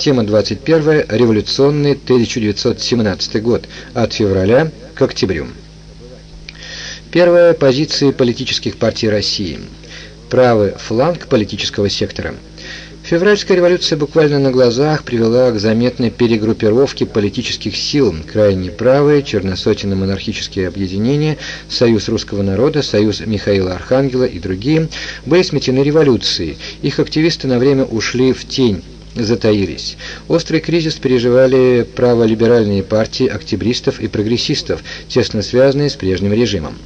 тема 21 революционный 1917 год от февраля к октябрю. Первая позиция политических партий России. Правый фланг политического сектора. Февральская революция буквально на глазах привела к заметной перегруппировке политических сил. Крайне правые, черносотенно-монархические объединения, Союз русского народа, Союз Михаила Архангела и другие были сметены революцией. Их активисты на время ушли в тень затаились. Острый кризис переживали праволиберальные партии октябристов и прогрессистов, тесно связанные с прежним режимом.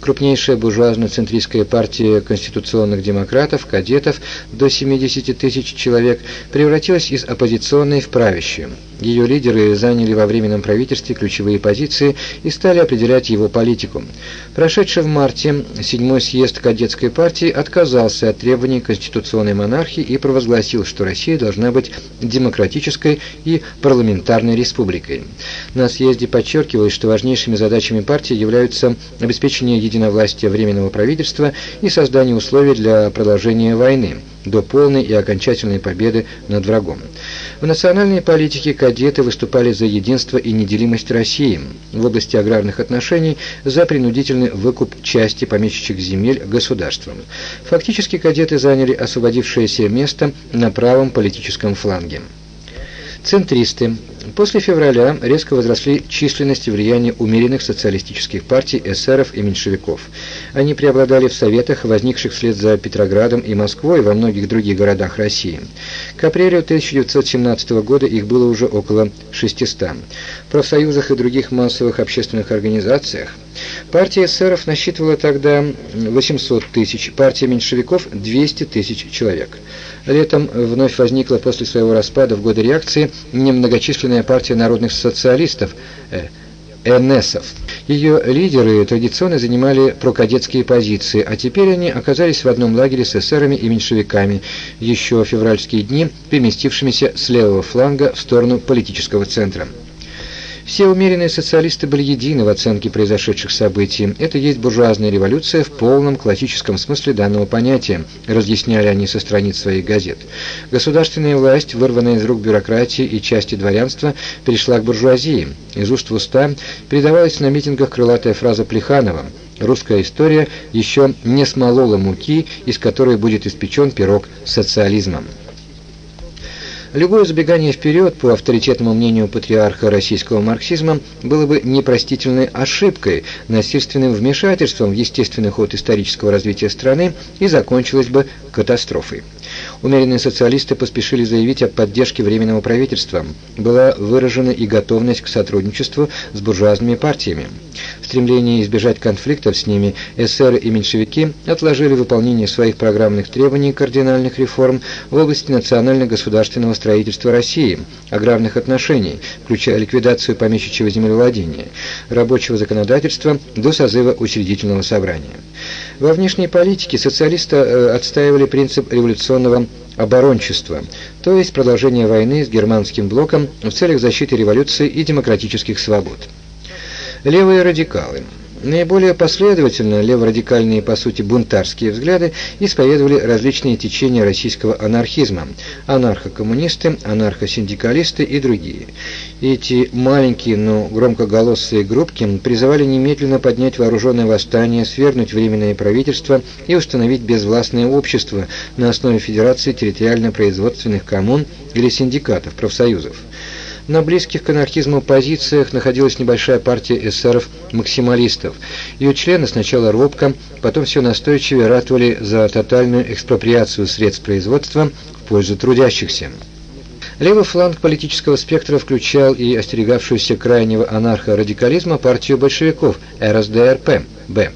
Крупнейшая буржуазно-центристская партия конституционных демократов, кадетов, до 70 тысяч человек, превратилась из оппозиционной в правящую. Ее лидеры заняли во временном правительстве ключевые позиции и стали определять его политику. Прошедший в марте седьмой съезд кадетской партии отказался от требований конституционной монархии и провозгласил, что Россия должна быть демократической и парламентарной республикой. На съезде подчеркивалось, что важнейшими задачами партии являются обеспечение единовластия Временного правительства и создание условий для продолжения войны до полной и окончательной победы над врагом. В национальной политике кадеты выступали за единство и неделимость России, в области аграрных отношений за принудительный выкуп части помещичьих земель государством. Фактически кадеты заняли освободившееся место на правом политическом фланге. Центристы. После февраля резко возросли численность и влияние умеренных социалистических партий, эсеров и меньшевиков. Они преобладали в советах, возникших вслед за Петроградом и Москвой во многих других городах России. К апрелю 1917 года их было уже около 600. В профсоюзах и других массовых общественных организациях Партия эсеров насчитывала тогда 800 тысяч, партия меньшевиков – 200 тысяч человек. Летом вновь возникла после своего распада в годы реакции немногочисленная партия народных социалистов э, НСов. Ее лидеры традиционно занимали прокадетские позиции, а теперь они оказались в одном лагере с эсерами и меньшевиками, еще февральские дни переместившимися с левого фланга в сторону политического центра. Все умеренные социалисты были едины в оценке произошедших событий. Это есть буржуазная революция в полном классическом смысле данного понятия, разъясняли они со страниц своих газет. Государственная власть, вырванная из рук бюрократии и части дворянства, перешла к буржуазии. Из уст в уста передавалась на митингах крылатая фраза Плеханова «Русская история еще не смолола муки, из которой будет испечен пирог социализмом». Любое забегание вперед, по авторитетному мнению патриарха российского марксизма, было бы непростительной ошибкой, насильственным вмешательством в естественный ход исторического развития страны и закончилось бы катастрофой. Умеренные социалисты поспешили заявить о поддержке Временного правительства. Была выражена и готовность к сотрудничеству с буржуазными партиями. В стремлении избежать конфликтов с ними эсеры и меньшевики отложили выполнение своих программных требований кардинальных реформ в области национально-государственного строительства России, аграрных отношений, включая ликвидацию помещичьего землевладения, рабочего законодательства до созыва учредительного собрания. Во внешней политике социалисты э, отстаивали принцип революционного оборончества, то есть продолжение войны с германским блоком в целях защиты революции и демократических свобод. Левые радикалы – Наиболее последовательно леворадикальные, по сути, бунтарские взгляды исповедовали различные течения российского анархизма – анархокоммунисты, анархосиндикалисты и другие. Эти маленькие, но громкоголосые группки призывали немедленно поднять вооруженное восстание, свергнуть Временное правительство и установить безвластное общество на основе Федерации территориально-производственных коммун или синдикатов, профсоюзов. На близких к анархизму позициях находилась небольшая партия эсеров-максималистов. Ее члены сначала робко, потом все настойчивее ратовали за тотальную экспроприацию средств производства в пользу трудящихся. Левый фланг политического спектра включал и остерегавшуюся крайнего анархо-радикализма партию большевиков РСДРП. Б.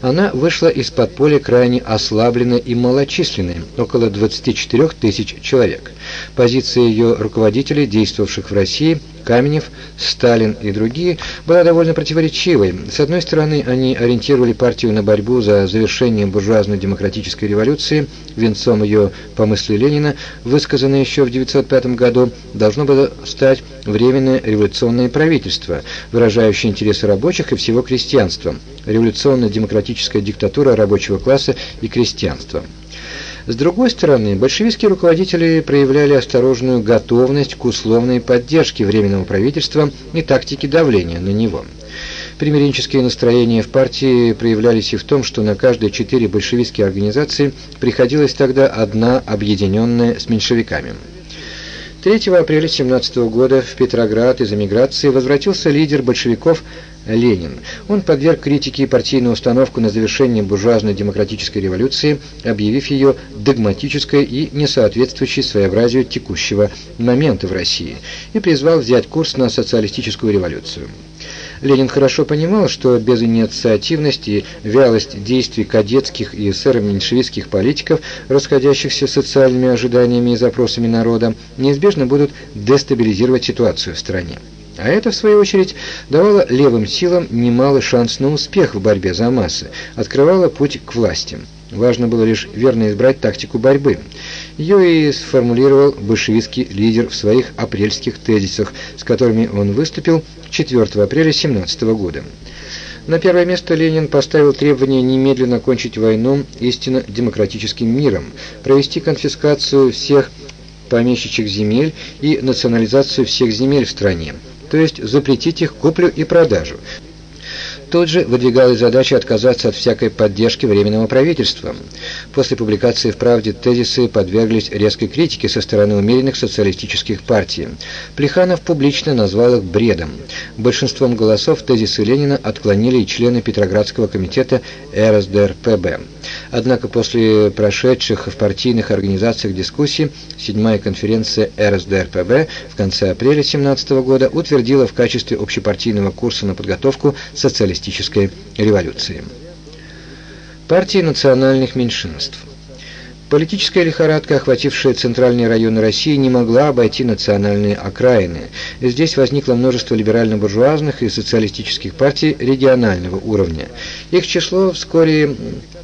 Она вышла из подполья крайне ослабленной и малочисленной, около 24 тысяч человек. Позиция ее руководителей, действовавших в России, Каменев, Сталин и другие, была довольно противоречивой. С одной стороны, они ориентировали партию на борьбу за завершение буржуазно-демократической революции, венцом ее, по мысли Ленина, высказанное еще в 1905 году, должно было стать Временное революционное правительство, выражающее интересы рабочих и всего крестьянства, революционно-демократическая диктатура рабочего класса и крестьянства. С другой стороны, большевистские руководители проявляли осторожную готовность к условной поддержке Временного правительства и тактике давления на него. Примиренческие настроения в партии проявлялись и в том, что на каждые четыре большевистские организации приходилась тогда одна объединенная с меньшевиками. 3 апреля 17 года в Петроград из эмиграции возвратился лидер большевиков Ленин. Он подверг критике партийную установку на завершение буржуазной демократической революции, объявив ее догматической и несоответствующей своеобразию текущего момента в России, и призвал взять курс на социалистическую революцию. Ленин хорошо понимал, что без инициативности вялость действий кадетских и эсеро-меньшевистских политиков, расходящихся социальными ожиданиями и запросами народа, неизбежно будут дестабилизировать ситуацию в стране. А это, в свою очередь, давало левым силам немалый шанс на успех в борьбе за массы, открывало путь к власти. Важно было лишь верно избрать тактику борьбы. Ее и сформулировал большевистский лидер в своих апрельских тезисах, с которыми он выступил 4 апреля 17 года. На первое место Ленин поставил требование немедленно кончить войну истинно демократическим миром, провести конфискацию всех помещичьих земель и национализацию всех земель в стране, то есть запретить их куплю и продажу, Тут же выдвигалась задача отказаться от всякой поддержки Временного правительства. После публикации в «Правде» тезисы подверглись резкой критике со стороны умеренных социалистических партий. Плеханов публично назвал их бредом. Большинством голосов тезисы Ленина отклонили и члены Петроградского комитета РСДРПБ. Однако после прошедших в партийных организациях дискуссий седьмая конференция РСДРПБ в конце апреля 17 года утвердила в качестве общепартийного курса на подготовку социалистической революции. Партии национальных меньшинств Политическая лихорадка, охватившая центральные районы России, не могла обойти национальные окраины. Здесь возникло множество либерально-буржуазных и социалистических партий регионального уровня. Их число вскоре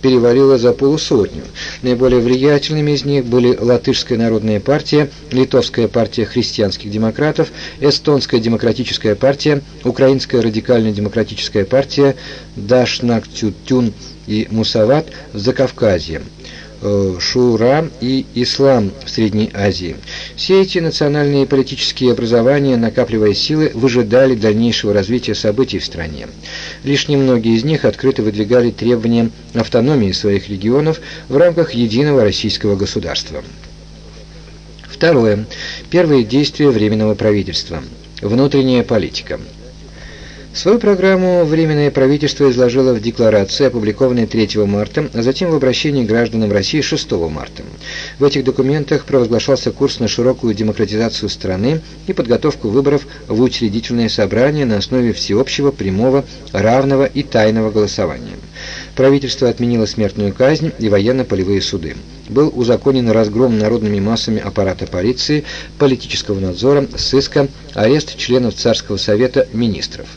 перевалило за полусотню. Наиболее влиятельными из них были Латышская народная партия, Литовская партия христианских демократов, Эстонская демократическая партия, Украинская радикально-демократическая партия, Дашнактютюн и Мусават в Закавказье. Э, Шура и Ислам в Средней Азии. Все эти национальные и политические образования, накапливая силы, выжидали дальнейшего развития событий в стране. Лишь немногие из них открыто выдвигали требования автономии своих регионов в рамках единого российского государства. Второе. Первые действия Временного правительства. Внутренняя политика. Свою программу Временное правительство изложило в декларации, опубликованной 3 марта, а затем в обращении гражданам России 6 марта. В этих документах провозглашался курс на широкую демократизацию страны и подготовку выборов в учредительное собрание на основе всеобщего, прямого, равного и тайного голосования. Правительство отменило смертную казнь и военно-полевые суды. Был узаконен разгром народными массами аппарата полиции, политического надзора, сыска, арест членов Царского совета министров.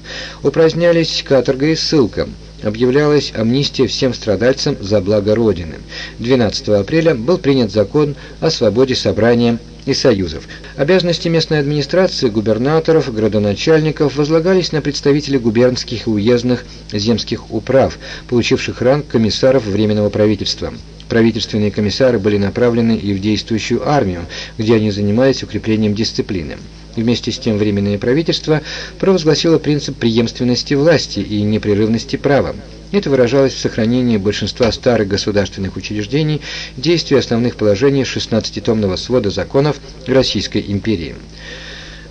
Упразднялись каторга и ссылка. Объявлялась амнистия всем страдальцам за благо Родины. 12 апреля был принят закон о свободе собрания и союзов. Обязанности местной администрации, губернаторов, градоначальников возлагались на представителей губернских и уездных земских управ, получивших ранг комиссаров Временного правительства. Правительственные комиссары были направлены и в действующую армию, где они занимались укреплением дисциплины. Вместе с тем Временное правительство провозгласило принцип преемственности власти и непрерывности права. Это выражалось в сохранении большинства старых государственных учреждений, действия основных положений 16-томного свода законов Российской империи.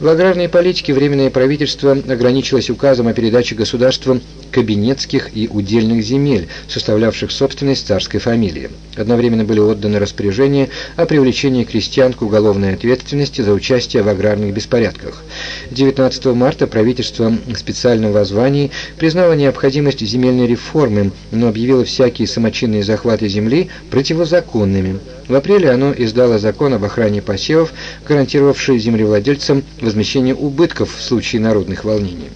В аграрной политике Временное правительство ограничилось указом о передаче государствам кабинетских и удельных земель, составлявших собственность царской фамилии. Одновременно были отданы распоряжения о привлечении крестьян к уголовной ответственности за участие в аграрных беспорядках. 19 марта правительство в специальном воззвании признало необходимость земельной реформы, но объявило всякие самочинные захваты земли противозаконными. В апреле оно издало закон об охране посевов, гарантировавший землевладельцам возмещение убытков в случае народных волнений.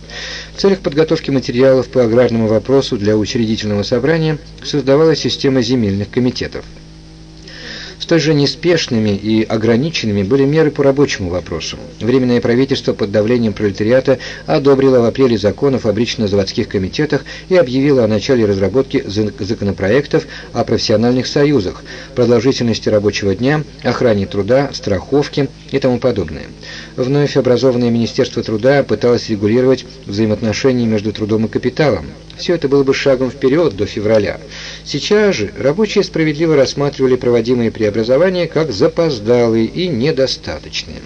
В целях подготовки материалов по аграрному вопросу для учредительного собрания создавалась система земельных комитетов. Столь же неспешными и ограниченными были меры по рабочему вопросу. Временное правительство под давлением пролетариата одобрило в апреле закон о фабрично-заводских комитетах и объявило о начале разработки законопроектов о профессиональных союзах, продолжительности рабочего дня, охране труда, страховке и тому подобное. Вновь образованное Министерство труда пыталось регулировать взаимоотношения между трудом и капиталом. Все это было бы шагом вперед до февраля. Сейчас же рабочие справедливо рассматривали проводимые преобразования как запоздалые и недостаточные.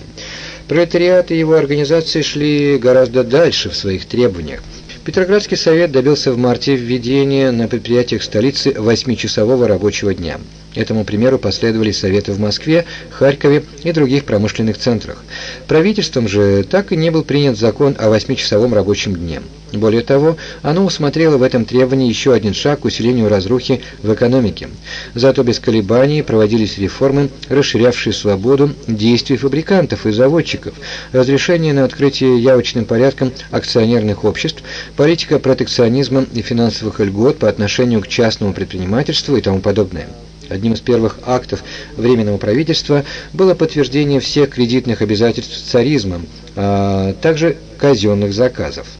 Пролетариат и его организации шли гораздо дальше в своих требованиях. Петроградский совет добился в марте введения на предприятиях столицы восьмичасового рабочего дня. Этому примеру последовали советы в Москве, Харькове и других промышленных центрах. Правительством же так и не был принят закон о восьмичасовом рабочем дне. Более того, оно усмотрело в этом требовании еще один шаг к усилению разрухи в экономике. Зато без колебаний проводились реформы, расширявшие свободу действий фабрикантов и заводчиков, разрешение на открытие явочным порядком акционерных обществ, политика протекционизма и финансовых льгот по отношению к частному предпринимательству и тому подобное. Одним из первых актов Временного правительства было подтверждение всех кредитных обязательств царизмом, а также казенных заказов.